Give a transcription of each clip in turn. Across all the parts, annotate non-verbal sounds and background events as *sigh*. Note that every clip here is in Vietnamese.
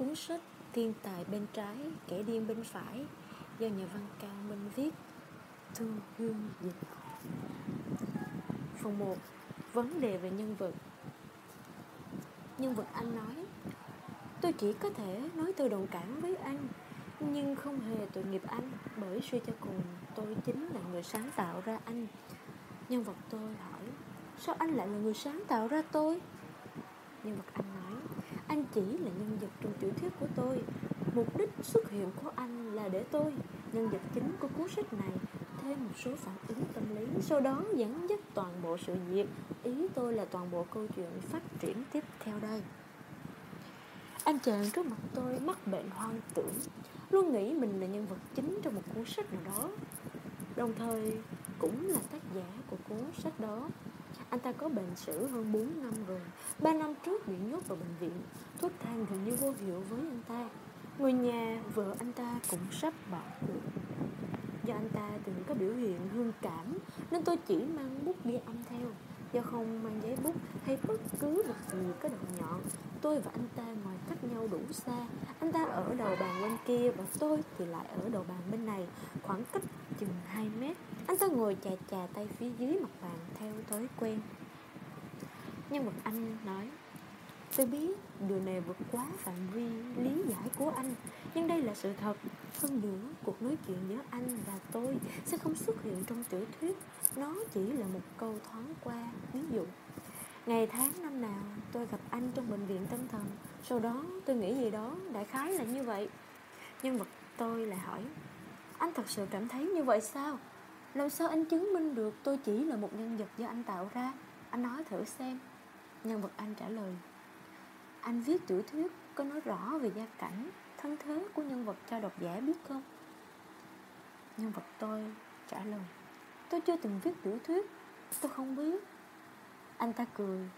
cuốn sách Thiên tài bên trái, kẻ điên bên phải. Do nhà văn Cao Minh viết Thư Hương Dịch Phần 1 Vấn đề về nhân vật. Nhân vật anh nói Tôi chỉ có thể nói từ đồng cảm với anh Nhưng không hề tội nghiệp anh Bởi suy cho cùng tôi chính là người sáng tạo ra anh. Nhân vật tôi hỏi Sao anh lại là người sáng tạo ra tôi? Nhân vật anh nói anh chỉ là nhân vật trong tiểu thuyết của tôi. Mục đích xuất hiện của anh là để tôi, Nhân vật chính của cuốn sách này, Thêm một số phản ứng tâm lý, Sau đó dẫn dắt toàn bộ sự việc. Ý tôi là toàn bộ câu chuyện phát triển tiếp theo đây. Anh chàng trước mặt tôi mắc bệnh hoang tưởng, Luôn nghĩ mình là nhân vật chính trong một cuốn sách nào đó. Đồng thời, cũng là tác giả của cuốn sách đó anh ta có bệnh sử hơn 4 năm rồi. 3 năm trước bị nhốt vào bệnh viện. Thuốc thang gần như vô hiệu với anh ta. Người nhà, vợ anh ta cũng sắp bỏ cuộc. Do anh ta từng có biểu hiện hương cảm Nên tôi chỉ mang bút ghi âm theo. Do không mang giấy bút hay bất cứ vật gì có đầu nhọn Tôi và anh ta ngồi cách nhau đủ xa. Anh ta ở đầu bàn bên kia Và tôi thì lại ở đầu bàn bên này. Khoảng cách chừng 2 mét. Anh ta ngồi chà chà tay phía dưới mặt bàn Theo thói quen. Nhân vật anh nói Tôi biết điều này vượt quá phạm vi lý giải của anh Nhưng đây là sự thật. Hơn nữa, cuộc nói chuyện giữa anh và tôi Sẽ không xuất hiện trong tiểu thuyết. Nó chỉ là một câu thoáng qua Ví dụ Ngày tháng năm nào tôi gặp anh trong bệnh viện tâm thần. Sau đó tôi nghĩ gì đó Đại khái là như vậy. Nhân vật tôi lại hỏi anh thật sự cảm thấy như vậy sao? Làm sao anh chứng minh được tôi chỉ là một nhân vật do anh tạo ra? Anh nói thử xem. Nhân vật anh trả lời. Anh viết tiểu thuyết có nói rõ về gia cảnh, thân thế của nhân vật cho độc giả biết không? Nhân vật tôi trả lời. Tôi chưa từng viết tiểu thuyết. Tôi không biết. Anh ta cười.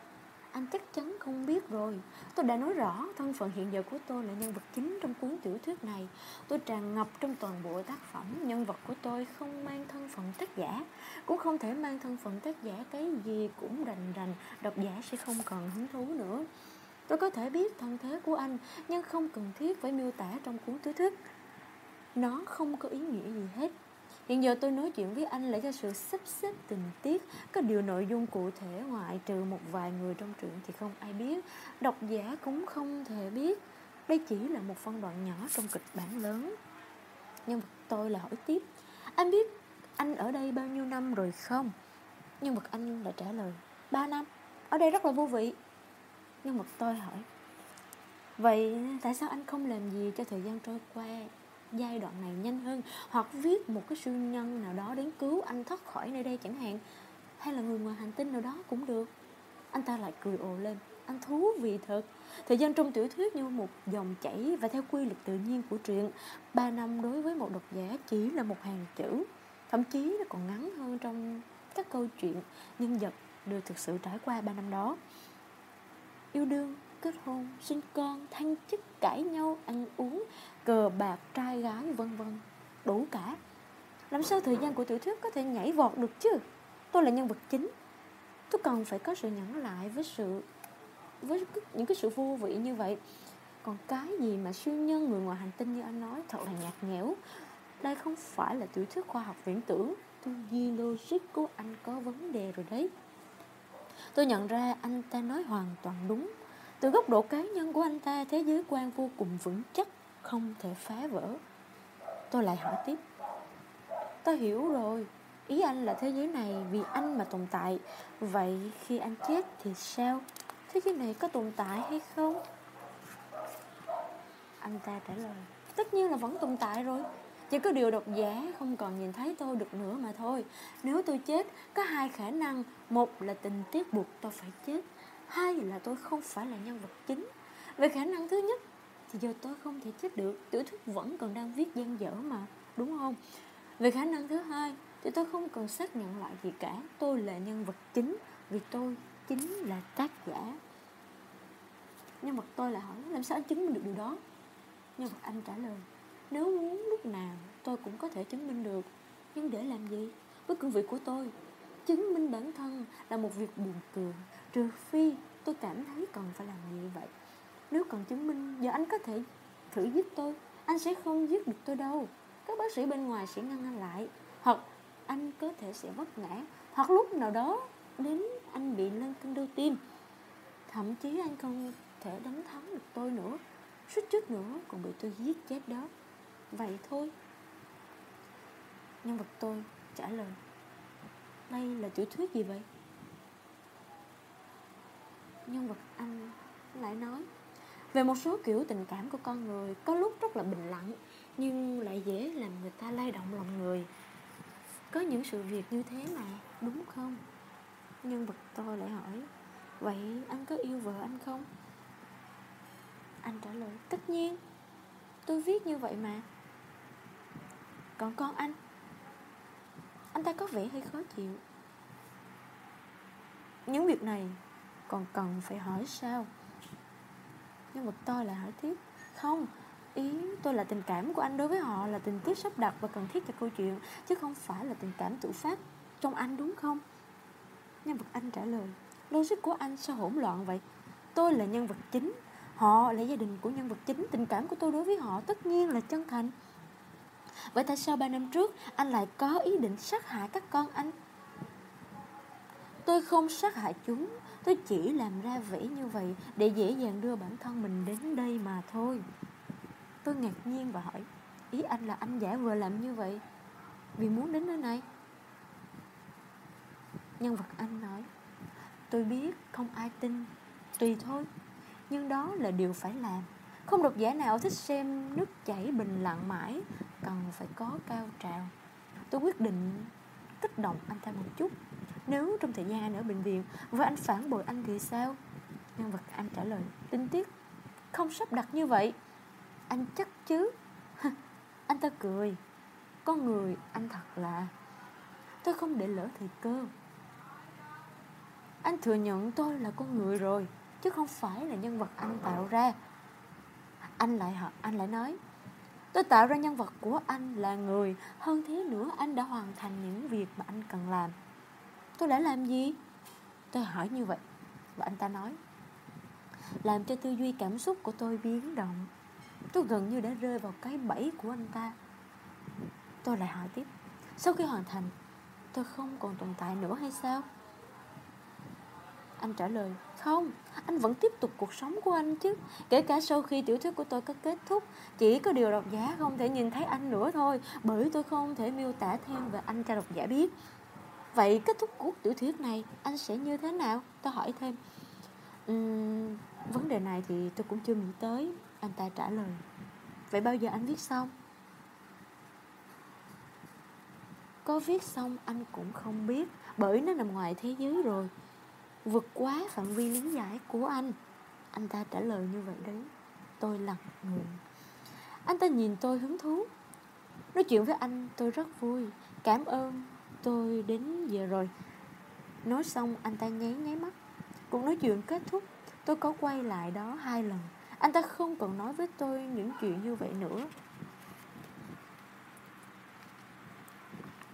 Anh chắc chắn không biết rồi. Tôi đã nói rõ, thân phận hiện giờ của tôi là nhân vật chính trong cuốn tiểu thuyết này. Tôi tràn ngập trong toàn bộ tác phẩm. Nhân vật của tôi không mang thân phận tác giả, Cũng không thể mang thân phận tác giả Cái gì cũng rành rành, Độc giả sẽ không còn hứng thú nữa. Tôi có thể biết thân thế của anh, Nhưng không cần thiết phải miêu tả trong cuốn tiểu thuyết. Nó không có ý nghĩa gì hết. Hiện giờ tôi nói chuyện với anh là cho sự sắp xếp tình tiết. Có điều nội dung cụ thể ngoại trừ một vài người trong truyện thì không ai biết. Độc giả cũng không thể biết. Đây chỉ là một phân đoạn nhỏ trong kịch bản lớn. Nhưng tôi là hỏi tiếp. Anh biết anh ở đây bao nhiêu năm rồi không? Nhưng mà anh đã trả lời, Ba năm. Ở đây rất là vô vị. Nhưng mà tôi hỏi, Vậy tại sao anh không làm gì cho thời gian trôi qua? Giai đoạn này nhanh hơn Hoặc viết một cái siêu nhân nào đó Đến cứu anh thoát khỏi nơi đây chẳng hạn. Hay là người ngoài hành tinh nào đó cũng được. Anh ta lại cười ồ lên. Anh thú vị thật. Thời gian trong tiểu thuyết như một dòng chảy Và theo quy luật tự nhiên của truyện Ba năm đối với một độc giả chỉ là một hàng chữ. Thậm chí nó còn ngắn hơn trong các câu chuyện nhân vật đều thực sự trải qua ba năm đó. Yêu đương, kết hôn, sinh con, thăng chức, cãi nhau, ăn uống, cờ bạc, trai gái, vân vân. Đủ cả. Làm sao thời gian của tiểu thuyết có thể nhảy vọt được chứ? Tôi là nhân vật chính. Tôi cần phải có sự nhẫn lại với sự với những cái sự vô vị như vậy. Còn cái gì mà siêu nhân người ngoài hành tinh như anh nói Thật là nhạt nhẽo. Đây không phải là tiểu thuyết khoa học viễn tưởng. Tư duy logic của anh có vấn đề rồi đấy. Tôi nhận ra anh ta nói hoàn toàn đúng. Từ góc độ cá nhân của anh ta, Thế giới quan vô cùng vững chắc, Không thể phá vỡ. Tôi lại hỏi tiếp. Tôi hiểu rồi. Ý anh là thế giới này vì anh mà tồn tại. Vậy khi anh chết thì sao? Thế giới này có tồn tại hay không? Anh ta trả lời. Tất nhiên là vẫn tồn tại rồi. Chỉ có điều độc giả không còn nhìn thấy tôi được nữa mà thôi. Nếu tôi chết, Có hai khả năng. Một là tình tiết buộc tôi phải chết. Hai là tôi không phải là nhân vật chính. Về khả năng thứ nhất, Thì giờ tôi không thể chết được, Tiểu thuyết vẫn còn đang viết gian dở mà, Đúng không? Về khả năng thứ hai, Thì tôi không cần xác nhận lại gì cả, Tôi là nhân vật chính, Vì tôi chính là tác giả. Nhân vật tôi là hỏi, Làm sao anh chứng minh được điều đó? Nhân vật anh trả lời, nếu muốn lúc nào tôi cũng có thể chứng minh được, Nhưng để làm gì? Với cương vị của tôi, Chứng minh bản thân là một việc buồn cười Trừ phi tôi cảm thấy cần phải làm như vậy. Nếu cần chứng minh Giờ anh có thể thử giết tôi, Anh sẽ không giết được tôi đâu. Các bác sĩ bên ngoài sẽ ngăn anh lại, Hoặc anh có thể sẽ vấp ngã, Hoặc lúc nào đó đến anh bị lên cơn đau tim. Thậm chí anh không thể đánh thắng được tôi nữa. Suýt chút nữa còn bị tôi giết chết đó. Vậy thôi. Nhân vật tôi trả lời. Đây là tiểu thuyết gì vậy? Vật anh, lại nói. Về một số kiểu tình cảm của con người, Có lúc rất là bình lặng, Nhưng lại dễ làm người ta lay động lòng người. Có những sự việc như thế mà Đúng không? Nhân vật tôi lại hỏi. Vậy anh có yêu vợ anh không? Anh trả lời, Tất nhiên, Tôi viết như vậy mà. Còn con anh? Anh ta có vẻ hơi khó chịu. Những việc này còn cần phải hỏi sao? Nhưng mà tôi lại hỏi tiếp. Không, Ý tôi là tình cảm của anh đối với họ Là tình tiết sắp đặt và cần thiết cho câu chuyện, Chứ không phải là tình cảm tự phát Trong anh, đúng không? Nhân vật anh trả lời, Logic của anh sao hỗn loạn vậy? Tôi là nhân vật chính, Họ là gia đình của nhân vật chính, Tình cảm của tôi đối với họ tất nhiên là chân thành. Vậy tại sao ba năm trước Anh lại có ý định sát hại các con anh? Tôi không sát hại chúng, Tôi chỉ làm ra vẻ như vậy Để dễ dàng đưa bản thân mình đến đây mà thôi. Tôi ngạc nhiên và hỏi, Ý anh là anh giả vừa làm như vậy? Vì muốn đến nơi này. Nhân vật anh nói, Tôi biết không ai tin, Tùy thôi. Nhưng đó là điều phải làm. Không độc giả nào thích xem nước chảy bình lặng mãi, Cần phải có cao trào. Tôi quyết định kích động anh ta một chút. Nếu trong thời gian anh ở bệnh viện. Và anh phản bội anh thì sao? Nhân vật anh trả lời, Tinh tiết, Không sắp đặt như vậy. Anh chắc chứ? *laughs* Anh ta cười. Con người, anh thật là, Tôi không để lỡ thời cơ. Anh thừa nhận tôi là con người rồi, Chứ không phải là nhân vật anh tạo ra. Anh lại anh lại nói, Tôi tạo ra nhân vật của anh là người, Hơn thế nữa anh đã hoàn thành những việc mà anh cần làm. Tôi đã làm gì? Tôi hỏi như vậy Và anh ta nói Làm cho tư duy cảm xúc của tôi biến động Tôi gần như đã rơi vào cái bẫy của anh ta Tôi lại hỏi tiếp Sau khi hoàn thành Tôi không còn tồn tại nữa hay sao? Anh trả lời Không, anh vẫn tiếp tục cuộc sống của anh chứ Kể cả sau khi tiểu thuyết của tôi có kết thúc Chỉ có điều độc giả không thể nhìn thấy anh nữa thôi Bởi tôi không thể miêu tả thêm về anh cho độc giả biết Vậy kết thúc của tiểu thuyết này Anh sẽ như thế nào? Tôi hỏi thêm. Uhm, Vấn đề này thì tôi cũng chưa nghĩ tới. Anh ta trả lời. Vậy bao giờ anh viết xong? Có viết xong anh cũng không biết Bởi nó nằm ngoài thế giới rồi. Vượt quá phạm vi lý giải của anh. Anh ta trả lời như vậy đấy. Tôi lặng người anh ta nhìn tôi hứng thú. Nói chuyện với anh tôi rất vui. Cảm ơn tôi đến giờ rồi. Nói xong, anh ta nháy nháy mắt. Cuộc nói chuyện kết thúc, tôi có quay lại đó hai lần. Anh ta không còn nói với tôi những chuyện như vậy nữa.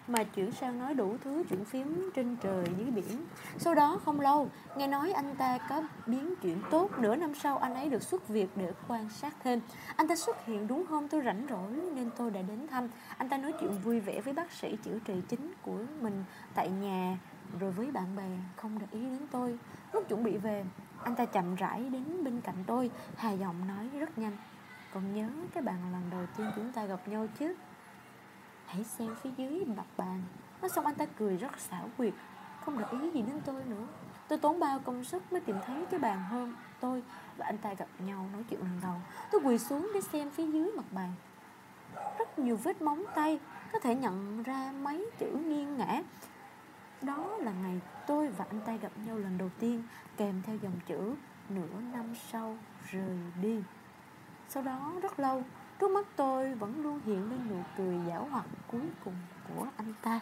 Mà chuyển sang nói đủ thứ chuyện phím trên trời dưới biển. Sau đó không lâu, nghe nói anh ta có biến chuyển tốt, nửa năm sau anh ấy được xuất viện để quan sát thêm. Anh ta xuất hiện đúng hôm tôi rảnh rỗi nên tôi đã đến thăm. Anh ta nói chuyện vui vẻ với bác sĩ chữa trị chính của mình tại nhà rồi với bạn bè không để ý đến tôi. Lúc chuẩn bị về, anh ta chậm rãi đến bên cạnh tôi, hà giọng nói rất nhanh. Còn nhớ cái bạn lần đầu tiên chúng ta gặp nhau chứ? Hãy xem phía dưới mặt bàn Nói xong anh ta cười rất xảo quyệt. Không để ý gì đến tôi nữa. Tôi tốn bao công sức mới tìm thấy cái bàn hơn tôi Và anh ta gặp nhau nói chuyện lần đầu. Tôi quỳ xuống để xem phía dưới mặt bàn Rất nhiều vết móng tay, Có thể nhận ra mấy chữ nghiêng ngã. Đó là ngày tôi và anh ta gặp nhau lần đầu tiên, Kèm theo dòng chữ, Nửa năm sau rời đi. Sau đó rất lâu Trước mắt tôi vẫn luôn hiện lên nụ cười giảo hoạt cuối cùng của anh ta.